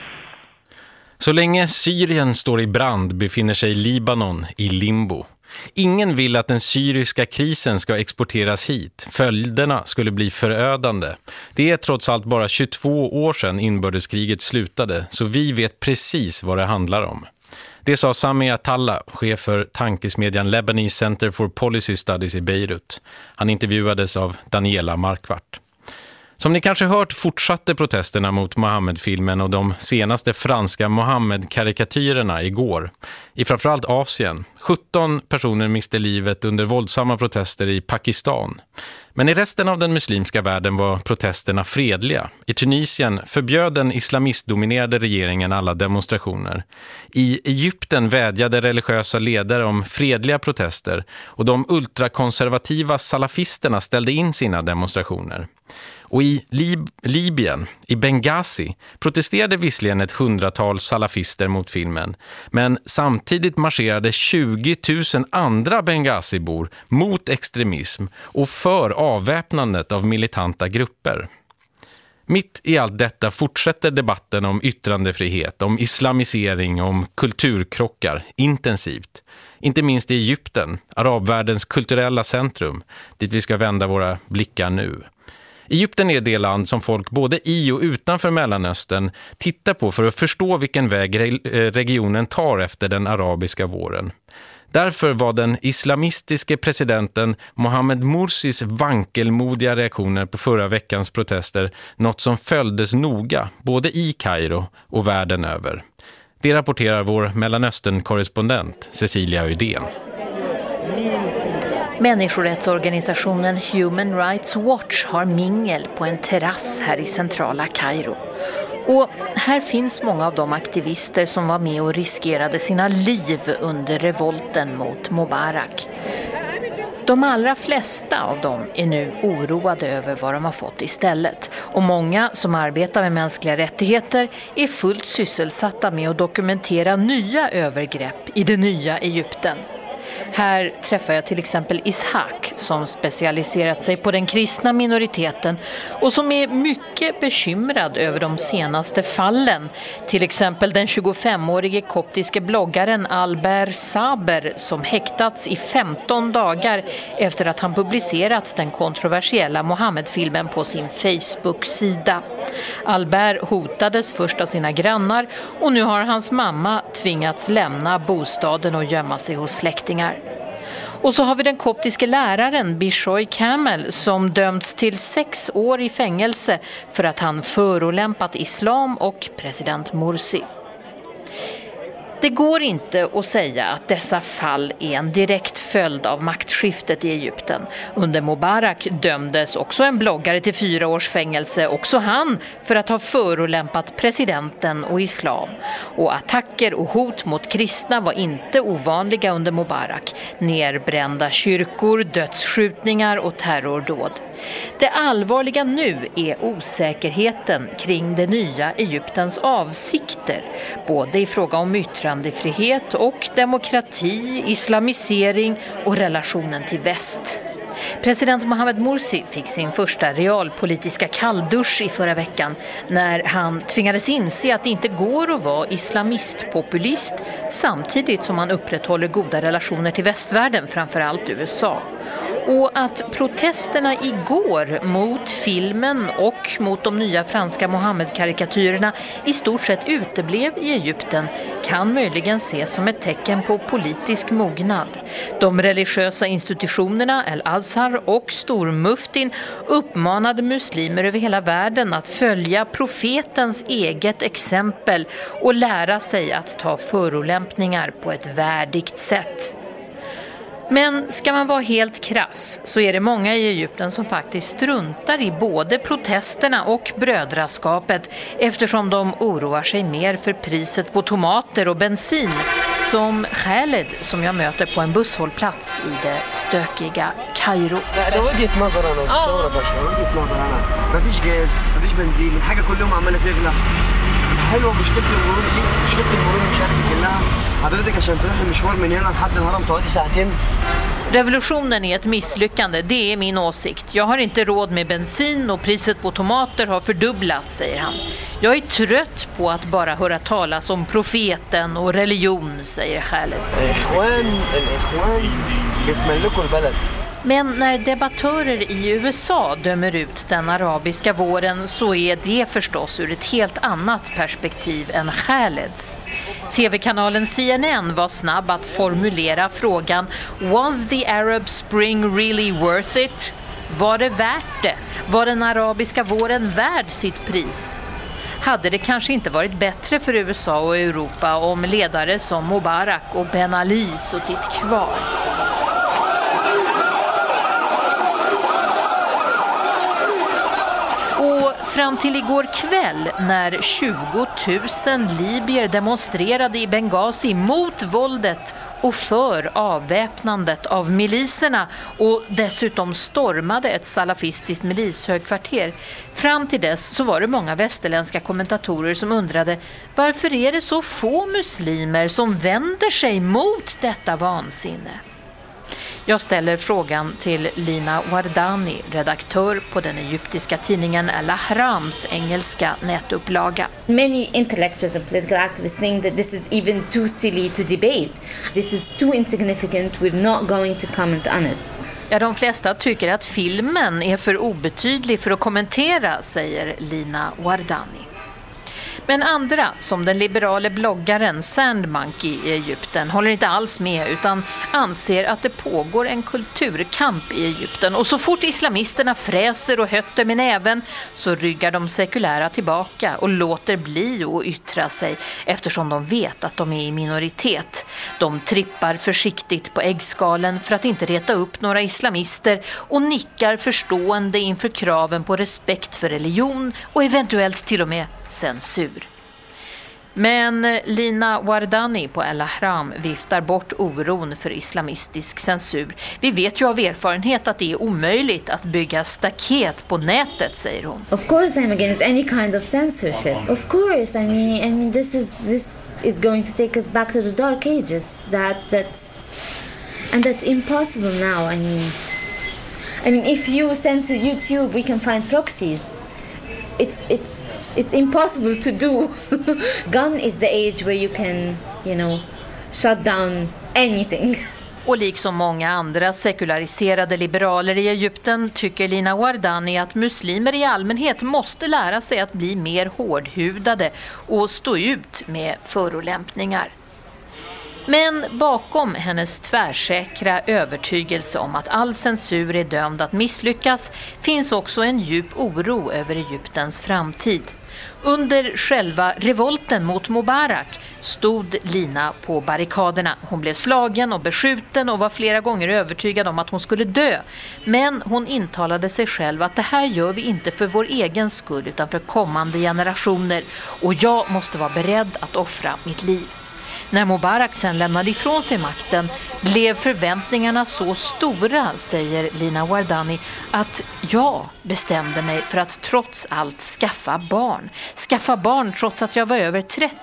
Så länge Syrien står i brand befinner sig Libanon i limbo. Ingen vill att den syriska krisen ska exporteras hit. Följderna skulle bli förödande. Det är trots allt bara 22 år sedan inbördeskriget slutade så vi vet precis vad det handlar om. Det sa Sami Atalla, chef för tankesmedjan Lebanese Center for Policy Studies i Beirut. Han intervjuades av Daniela Markvart. Som ni kanske hört fortsatte protesterna mot Mohammed-filmen och de senaste franska Mohammed-karikatyrerna igår. I framförallt Asien. 17 personer miste livet under våldsamma protester i Pakistan. Men i resten av den muslimska världen var protesterna fredliga. I Tunisien förbjöd den islamistdominerade regeringen alla demonstrationer. I Egypten vädjade religiösa ledare om fredliga protester och de ultrakonservativa salafisterna ställde in sina demonstrationer. Och i Lib Libyen, i Benghazi, protesterade visserligen ett hundratal salafister mot filmen. Men samtidigt marscherade 20 000 andra Benghazibor mot extremism och för avväpnandet av militanta grupper. Mitt i allt detta fortsätter debatten om yttrandefrihet, om islamisering, om kulturkrockar intensivt. Inte minst i Egypten, arabvärldens kulturella centrum, dit vi ska vända våra blickar nu. Egypten är det land som folk både i och utanför Mellanöstern tittar på för att förstå vilken väg eh, regionen tar efter den arabiska våren. Därför var den islamistiske presidenten Mohammed Mursis vankelmodiga reaktioner på förra veckans protester något som följdes noga både i Kairo och världen över. Det rapporterar vår Mellanöstern-korrespondent Cecilia Uddén. Människorättsorganisationen Human Rights Watch har mingel på en terrass här i centrala Kairo. Och här finns många av de aktivister som var med och riskerade sina liv under revolten mot Mubarak. De allra flesta av dem är nu oroade över vad de har fått istället. Och många som arbetar med mänskliga rättigheter är fullt sysselsatta med att dokumentera nya övergrepp i det nya Egypten. Här träffar jag till exempel Ishak som specialiserat sig på den kristna minoriteten och som är mycket bekymrad över de senaste fallen. Till exempel den 25-årige koptiske bloggaren Albert Saber som häktats i 15 dagar efter att han publicerat den kontroversiella Mohammed-filmen på sin Facebook-sida. Albert hotades först av sina grannar och nu har hans mamma tvingats lämna bostaden och gömma sig hos släktingar. Och så har vi den koptiske läraren Bishoy Kamel som dömts till sex år i fängelse för att han förolämpat islam och president Morsi. Det går inte att säga att dessa fall är en direkt följd av maktskiftet i Egypten. Under Mubarak dömdes också en bloggare till fyra års fängelse, också han för att ha förolämpat presidenten och islam. Och attacker och hot mot kristna var inte ovanliga under Mubarak. Nerbrända kyrkor, dödsskjutningar och terrordåd. Det allvarliga nu är osäkerheten kring det nya Egyptens avsikter, både i fråga om yttrandefrihet och demokrati, islamisering och relationen till väst. President Mohamed Morsi fick sin första realpolitiska kalldusch i förra veckan när han tvingades inse att det inte går att vara islamistpopulist samtidigt som man upprätthåller goda relationer till västvärlden, framförallt USA. Och att protesterna igår mot filmen och mot de nya franska Mohammed-karikatyrerna i stort sett uteblev i Egypten kan möjligen ses som ett tecken på politisk mognad. De religiösa institutionerna, Al-Azhar och stormuftin uppmanade muslimer över hela världen att följa profetens eget exempel och lära sig att ta förolämpningar på ett värdigt sätt. Men ska man vara helt krass så är det många i Egypten som faktiskt struntar i både protesterna och brödraskapet eftersom de oroar sig mer för priset på tomater och bensin som Khaled som jag möter på en busshållplats i det stökiga Kairo. حضرتك عشان تروح المشوار من هنا لحد الهرم تقعدي ساعتين Revolutionen är ett misslyckande, det är min åsikt. Jag har inte råd med bensin och priset på tomater har fördubblats, säger han. Jag är trött på att bara höra talas om profeten och religion, säger Khaled. Men när debattörer i USA dömer ut den arabiska våren så är det förstås ur ett helt annat perspektiv än Khaleds. TV-kanalen CNN var snabb att formulera frågan Was the Arab Spring really worth it? Var det värt det? Var den arabiska våren värd sitt pris? Hade det kanske inte varit bättre för USA och Europa om ledare som Mubarak och Ben Ali suttit kvar? Och fram till igår kväll när 20 000 libyer demonstrerade i Benghazi mot våldet och för avväpnandet av miliserna och dessutom stormade ett salafistiskt milishögkvarter. Fram till dess så var det många västerländska kommentatorer som undrade varför är det så få muslimer som vänder sig mot detta vansinne? Jag ställer frågan till Lina Wardani, redaktör på den egyptiska tidningen Al-Ahrams engelska nätupplaga. Many intellectuals and political activists think that this is even too silly to debate. This is too insignificant, we're not going to comment on it. Ja, de flesta tycker att filmen är för obetydlig för att kommentera, säger Lina Wardani. Men andra, som den liberale bloggaren Sandmonkey i Egypten, håller inte alls med utan anser att det pågår en kulturkamp i Egypten. Och så fort islamisterna fräser och hötter med näven så ryggar de sekulära tillbaka och låter bli att yttra sig eftersom de vet att de är i minoritet. De trippar försiktigt på äggskalen för att inte reta upp några islamister och nickar förstående inför kraven på respekt för religion och eventuellt till och med censur. Men Lina Wardani på El Ahram viftar bort oron för islamistisk censur. Vi vet ju av erfarenhet att det är omöjligt att bygga staket på nätet, säger hon. Of course I'm against any kind of censorship. Of course, I mean, I mean this is this is going to take us back to the dark ages. That that's and that's impossible now. I mean, I mean, if you censor YouTube, we can find proxies. It's it's it's impossible to do. Gone is the age where you can, you know, shut down anything. Och liksom många andra sekulariserade liberaler i Egypten tycker Lina Wardani att muslimer i allmänhet måste lära sig att bli mer hårdhudade och stå ut med förolämpningar. Men bakom hennes tvärsäkra övertygelse om att all censur är dömd att misslyckas finns också en djup oro över Egyptens framtid. Under själva revolten mot Mubarak stod Lina på barrikaderna. Hon blev slagen och beskjuten och var flera gånger övertygad om att hon skulle dö. Men hon intalade sig själv att det här gör vi inte för vår egen skull utan för kommande generationer och jag måste vara beredd att offra mitt liv. När Mubarak sen lämnade ifrån sig makten blev förväntningarna så stora, säger Lina Wardani, att jag bestämde mig för att trots allt skaffa barn. Skaffa barn trots att jag var över 30.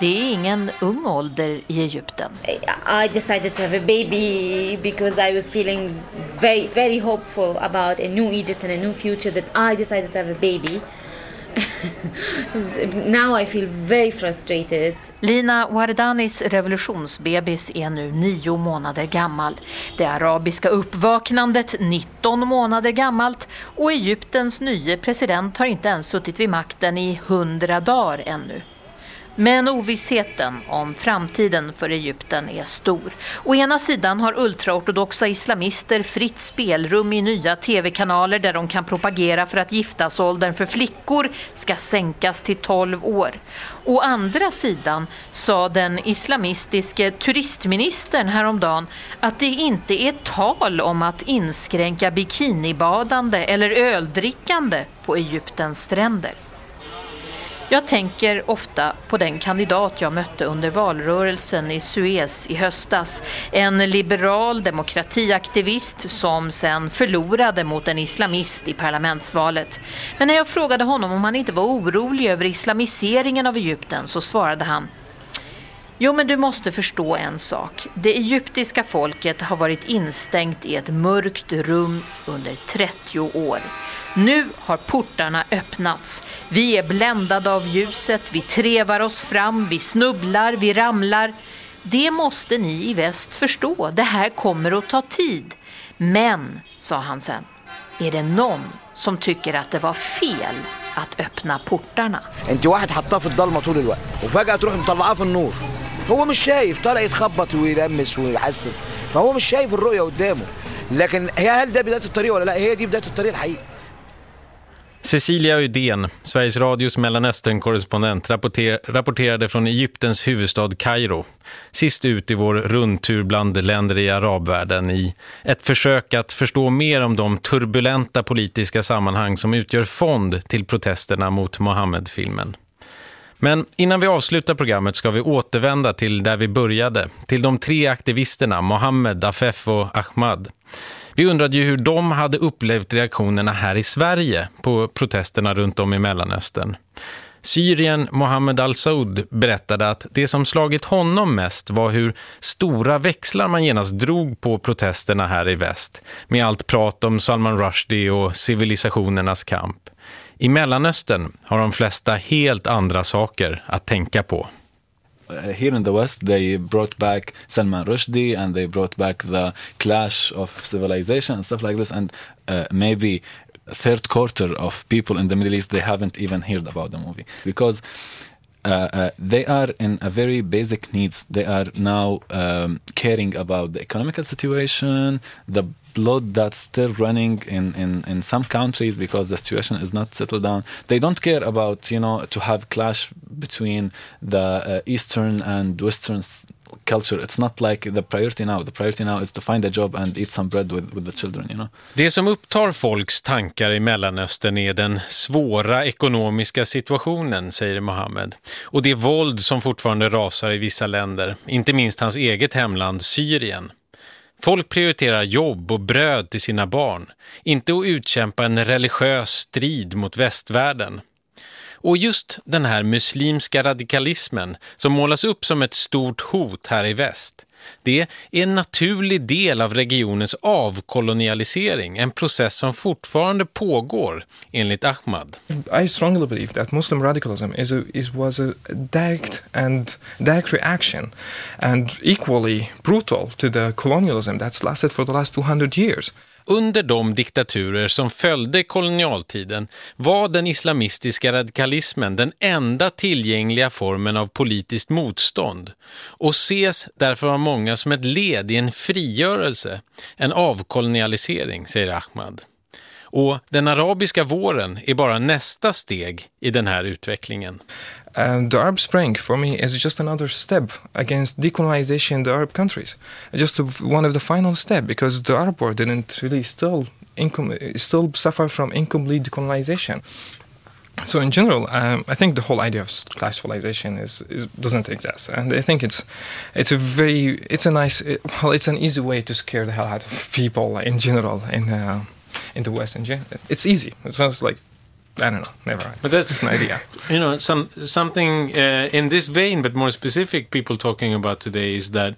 Det är ingen ung ålder i Egypten. I decided to have a baby because I was feeling very, very hopeful about a new Egypt and a new future that I decided to have a baby. Now I feel very frustrated. Lina Wardanis revolutionsbebis är nu nio månader gammal. Det arabiska uppvaknandet 19 månader gammalt och Egyptens nye president har inte ens suttit vid makten i hundra dagar ännu. Men ovissheten om framtiden för Egypten är stor. Å ena sidan har ultraortodoxa islamister fritt spelrum i nya tv-kanaler där de kan propagera för att giftasåldern för flickor ska sänkas till 12 år. Å andra sidan sa den islamistiske turistministern häromdagen att det inte är tal om att inskränka bikinibadande eller öldrickande på Egyptens stränder. Jag tänker ofta på den kandidat jag mötte under valrörelsen i Suez i höstas. En liberal demokratiaktivist som sen förlorade mot en islamist i parlamentsvalet. Men när jag frågade honom om han inte var orolig över islamiseringen av Egypten så svarade han Jo, men du måste förstå en sak. Det egyptiska folket har varit instängt i ett mörkt rum under 30 år. Nu har portarna öppnats. Vi är bländade av ljuset, vi trevar oss fram, vi snubblar, vi ramlar. Det måste ni i väst förstå. Det här kommer att ta tid. Men, sa han sen, är det någon som tycker att det var fel att öppna portarna? انت واحد حطاه في الضلمه طول الوقت وفجاه تروح مطلعاه في النور هو مش شايف طالع يتخبط ويلمس ويحسس فهو مش شايف الرؤيه قدامه لكن هي هل ده بدايه الطريق ولا لا هي دي بدايه الطريق الحقيقي Cecilia Ydén, Sveriges Radios Mellanöstern-korrespondent, rapporter rapporterade från Egyptens huvudstad Kairo. Sist ut i vår rundtur bland länder i arabvärlden i ett försök att förstå mer om de turbulenta politiska sammanhang som utgör fond till protesterna mot Mohammed-filmen. Men innan vi avslutar programmet ska vi återvända till där vi började. Till de tre aktivisterna Mohammed, Afef och Ahmad. Vi undrade ju hur de hade upplevt reaktionerna här i Sverige på protesterna runt om i Mellanöstern. Syrien Mohammed al-Saud berättade att det som slagit honom mest var hur stora växlar man genast drog på protesterna här i väst. Med allt prat om Salman Rushdie och civilisationernas kamp. I Mellanöstern har de flesta helt andra saker att tänka på. Eh, here in the West, they brought back Salman Rushdie and they brought back the clash of civilization and stuff like this. And uh, maybe third quarter of people in the Middle East, they haven't even heard about the movie because uh, uh, they are in a very basic needs. They are now um, caring about the economical situation, the blood that's still running in, in, in some countries because the situation is not settled down. They don't care about, you know, to have clash between the uh, Eastern and Western culture. It's not like the priority now. The priority now is to find a job and eat some bread with, with the children, you know. Det som upptar folks tankar i Mellanöstern är den svåra ekonomiska situationen, säger Mohammed. Och det våld som fortfarande rasar i vissa länder, inte minst hans eget hemland Syrien. Folk prioriterar jobb och bröd till sina barn, inte att utkämpa en religiös strid mot västvärlden. Och just den här muslimska radikalismen som målas upp som ett stort hot här i väst, det är en naturlig del av regionens avkolonialisering, en process som fortfarande pågår enligt Ahmad. I strongly believe that Muslim radicalism is a, is, was a direct and direct reaction and equally brutal to the colonialism that's lasted for the last 200 years. Under de diktaturer som följde kolonialtiden var den islamistiska radikalismen den enda tillgängliga formen av politiskt motstånd och ses därför av många som ett led i en frigörelse, en avkolonialisering, säger Ahmad. Och den arabiska våren är bara nästa steg i den här utvecklingen. The Arab Spring, for me, is just another step against decolonization in the Arab countries. Just one of the final steps, because the Arab world didn't really still still suffer from incomplete decolonization. So in general, um, I think the whole idea of class civilization is, is, doesn't exist, and I think it's it's a very it's a nice well it's an easy way to scare the hell out of people in general in uh, in the West. In general, it's easy. It sounds like I don't know. Never mind. But that's an idea. You know, some something uh, in this vein, but more specific. People talking about today is that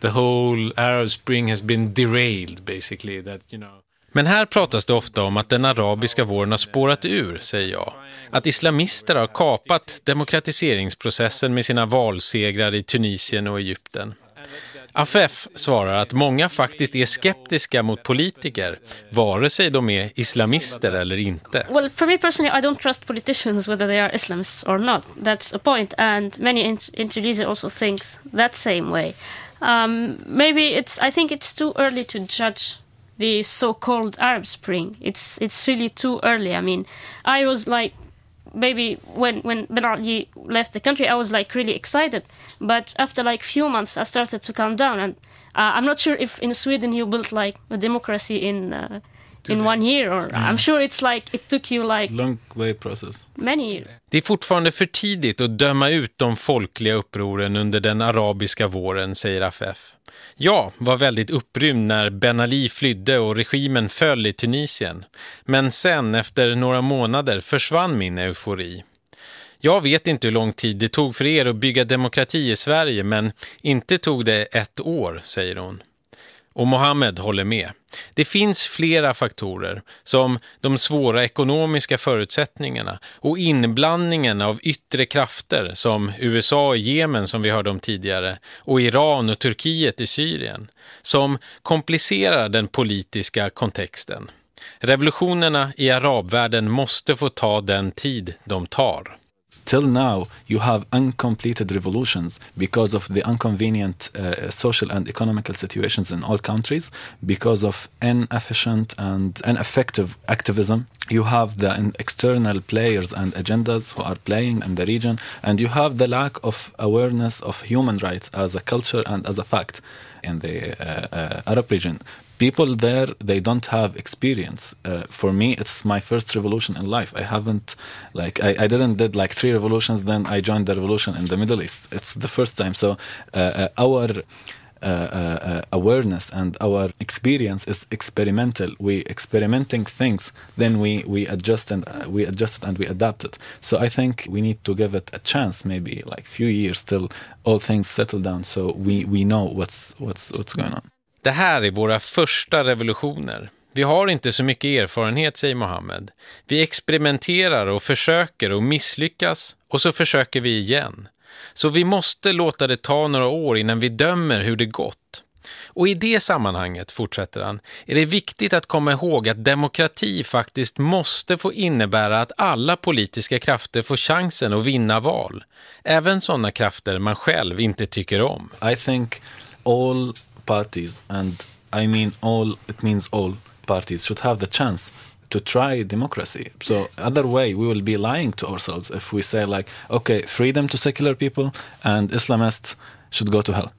the whole Arab Spring has been derailed, basically. That you know. Men här pratas det ofta om att den arabiska våren har spårat ur, säger jag. Att islamister har kapat demokratiseringsprocessen med sina valsegrar i Tunisien och Egypten. Afef svarar att många faktiskt är skeptiska mot politiker, vare sig de är islamister eller inte. Well, for me personally, I don't trust politicians whether they are Islamists or not. That's a point, and many introducers also thinks that same way. Um, maybe it's. I think it's too early to judge the so-called Arab Spring. It's it's really too early. I mean, I was like maybe when when Ben left the country, I was like really excited. But after like few months, I started to calm down, and uh, I'm not sure if in Sweden you built like a democracy in uh, in one year, or mm. I'm sure it's like it took you like long way process. Many years. Det är fortfarande för tidigt att döma ut de folkliga upproren under den arabiska våren, säger AFF. Jag var väldigt upprymd när Ben Ali flydde och regimen föll i Tunisien. Men sen, efter några månader, försvann min eufori. Jag vet inte hur lång tid det tog för er att bygga demokrati i Sverige, men inte tog det ett år, säger hon. Och Mohammed håller med. Det finns flera faktorer som de svåra ekonomiska förutsättningarna och inblandningen av yttre krafter som USA i Jemen som vi hörde om tidigare och Iran och Turkiet i Syrien som komplicerar den politiska kontexten. Revolutionerna i arabvärlden måste få ta den tid de tar. Till now you have uncompleted revolutions because of the inconvenient uh, social and economical situations in all countries because of inefficient and ineffective activism. You have the external players and agendas who are playing in the region and you have the lack of awareness of human rights as a culture and as a fact in the uh, uh, arab region people there they don't have experience. Uh, for me, it's my first revolution in life. I haven't like I, I didn't did like three revolutions. Then I joined the revolution in the Middle East. It's the first time. So uh, uh, our uh, uh, awareness and our experience is experimental. We experimenting things, then we we adjust and uh, we adjust it and we adapt it. So I think we need to give it a chance, maybe like few years till all things settle down, so we we know what's what's what's going on. Det här är våra första revolutioner. Vi har inte så mycket erfarenhet, säger Mohammed. Vi experimenterar och försöker och misslyckas och så försöker vi igen. Så vi måste låta det ta några år innan vi dömer hur det gått. Och i det sammanhanget, fortsätter han, är det viktigt att komma ihåg att demokrati faktiskt måste få innebära att alla politiska krafter får chansen att vinna val. Även sådana krafter man själv inte tycker om. I think all parties, and I mean all, it means all parties, should have the chance to try democracy. So other way we will be lying to ourselves if we say like, okay, freedom to secular people and Islamists should go to hell.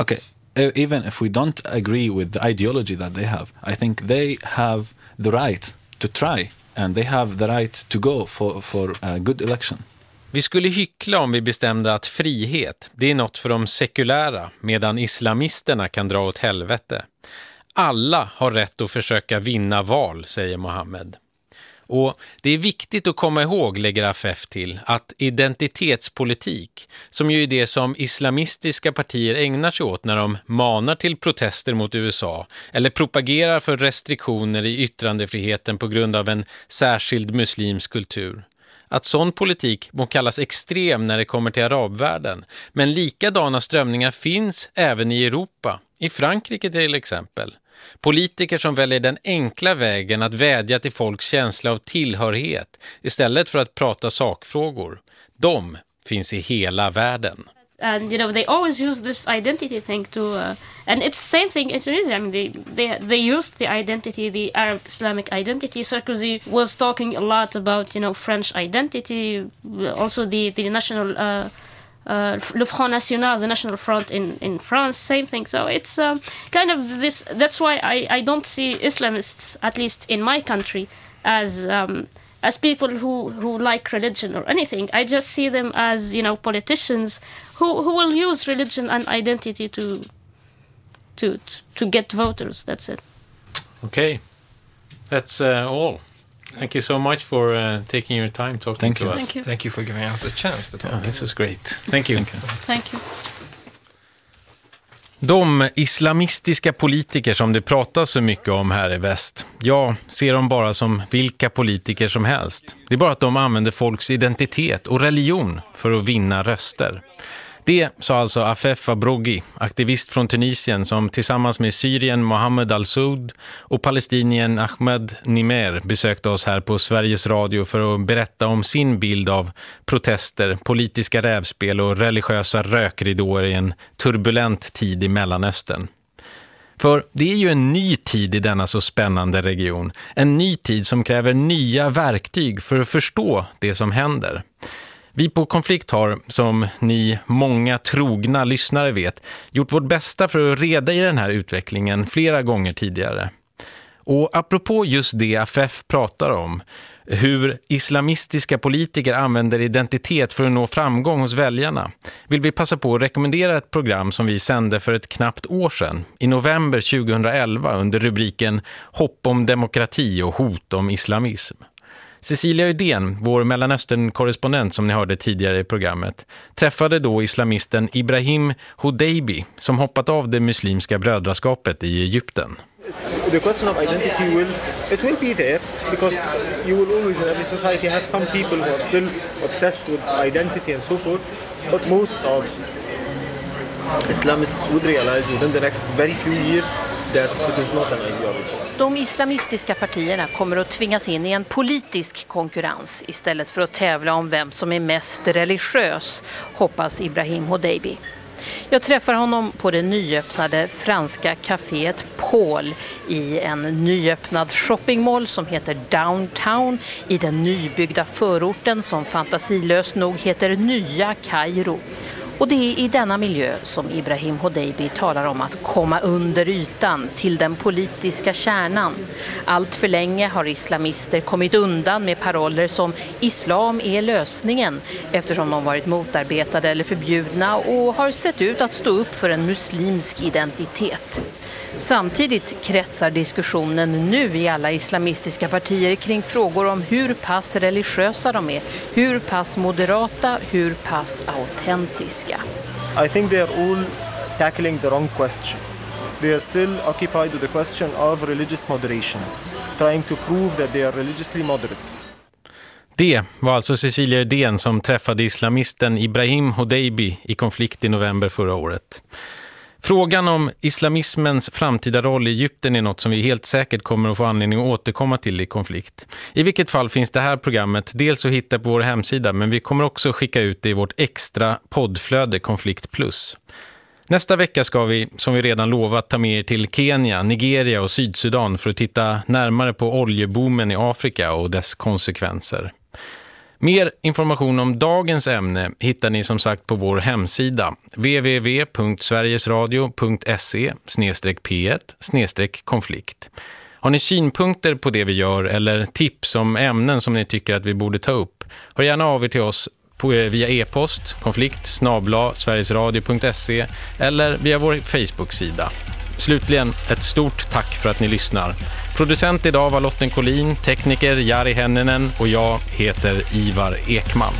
Okay, even if we don't agree with the ideology that they have, I think they have the right to try and they have the right to go for, for a good election. Vi skulle hyckla om vi bestämde att frihet, det är något för de sekulära, medan islamisterna kan dra åt helvete. Alla har rätt att försöka vinna val, säger Mohammed. Och det är viktigt att komma ihåg, lägger AFF till, att identitetspolitik, som ju är det som islamistiska partier ägnar sig åt när de manar till protester mot USA eller propagerar för restriktioner i yttrandefriheten på grund av en särskild muslimsk kultur. Att sån politik må kallas extrem när det kommer till arabvärlden, men likadana strömningar finns även i Europa, i Frankrike till exempel. Politiker som väljer den enkla vägen att vädja till folks känsla av tillhörighet istället för att prata sakfrågor. De finns i hela världen. And you know they always use this identity thing to uh, and it's the same thing in tunisia i mean they they they used the identity the arab islamic identity sarkozy was talking a lot about you know french identity also the the national uh, uh, le Front National, the National Front in, in France, same thing. So it's um, kind of this. That's why I, I don't see Islamists, at least in my country, as um, as people who, who like religion or anything. I just see them as you know politicians who, who will use religion and identity to to to get voters. That's it. Okay, that's uh, all. Thank you so much for uh, taking your time talking Thank to you. us. Thank you. Thank you for giving us the chance to talk. Yeah, this was great. Thank you. Thank you. De islamistiska politiker som det pratas så mycket om här i väst, jag ser dem bara som vilka politiker som helst. Det är bara att de använder folks identitet och religion för att vinna röster. Det sa alltså Afef Abroghi, aktivist från Tunisien som tillsammans med Syrien Mohammed Al-Soud och palestinien Ahmed Nimer besökte oss här på Sveriges Radio för att berätta om sin bild av protester, politiska rävspel och religiösa rökridåer i en turbulent tid i Mellanöstern. För det är ju en ny tid i denna så spännande region. En ny tid som kräver nya verktyg för att förstå det som händer. Vi på Konflikt har, som ni många trogna lyssnare vet, gjort vårt bästa för att reda i den här utvecklingen flera gånger tidigare. Och apropå just det AFF pratar om, hur islamistiska politiker använder identitet för att nå framgång hos väljarna, vill vi passa på att rekommendera ett program som vi sände för ett knappt år sedan, i november 2011 under rubriken Hopp om demokrati och hot om islamism. Cecilia Uden, vår Mellanöstern-korrespondent som ni hörde tidigare i programmet, träffade då islamisten Ibrahim Hodeibi som hoppat av det muslimska brödraskapet i Egypten. the question of identity will it will be there because you will always in every society have some people who are still obsessed with identity and so forth but most of Islamists would realize within the next very few years that it is not an ideology. De islamistiska partierna kommer att tvingas in i en politisk konkurrens istället för att tävla om vem som är mest religiös, hoppas Ibrahim Hodeibi. Jag träffar honom på det nyöppnade franska kaféet Paul i en nyöppnad shoppingmall som heter Downtown i den nybyggda förorten som fantasilöst nog heter Nya Kairo. Och det är i denna miljö som Ibrahim Hodeibi talar om att komma under ytan till den politiska kärnan. Allt för länge har islamister kommit undan med paroller som islam är lösningen eftersom de varit motarbetade eller förbjudna och har sett ut att stå upp för en muslimsk identitet. Samtidigt kretsar diskussionen nu i alla islamistiska partier kring frågor om hur pass religiösa de är, hur pass moderata, hur pass autentiska. I think they are all tackling the wrong question. They are still occupied with the question of religious moderation, trying to prove that they are religiously moderate. Det var alltså Cecilia Udén som träffade islamisten Ibrahim Hodeibi i konflikt i november förra året. Frågan om islamismens framtida roll i Egypten är något som vi helt säkert kommer att få anledning att återkomma till i konflikt. I vilket fall finns det här programmet dels att hitta på vår hemsida men vi kommer också skicka ut det i vårt extra poddflöde Konflikt Plus. Nästa vecka ska vi, som vi redan lovat, ta med er till Kenya, Nigeria och Sydsudan för att titta närmare på oljeboomen i Afrika och dess konsekvenser. Mer information om dagens ämne hittar ni som sagt på vår hemsida www.sverigesradio.se p1 konflikt. Har ni synpunkter på det vi gör eller tips om ämnen som ni tycker att vi borde ta upp? Hör gärna av er till oss på, eh, via e-post, konflikt, snabla, sverigesradio.se eller via vår Facebook-sida. Slutligen ett stort tack för att ni lyssnar. Producent idag var Lotten Collin, tekniker Jari Henninen och jag heter Ivar Ekman.